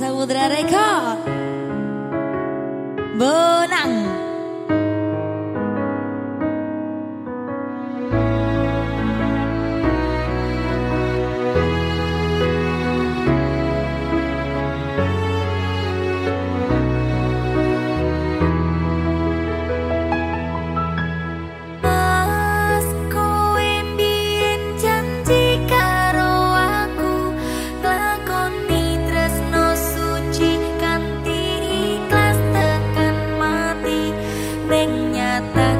Samudra Reka. Bo mengatakan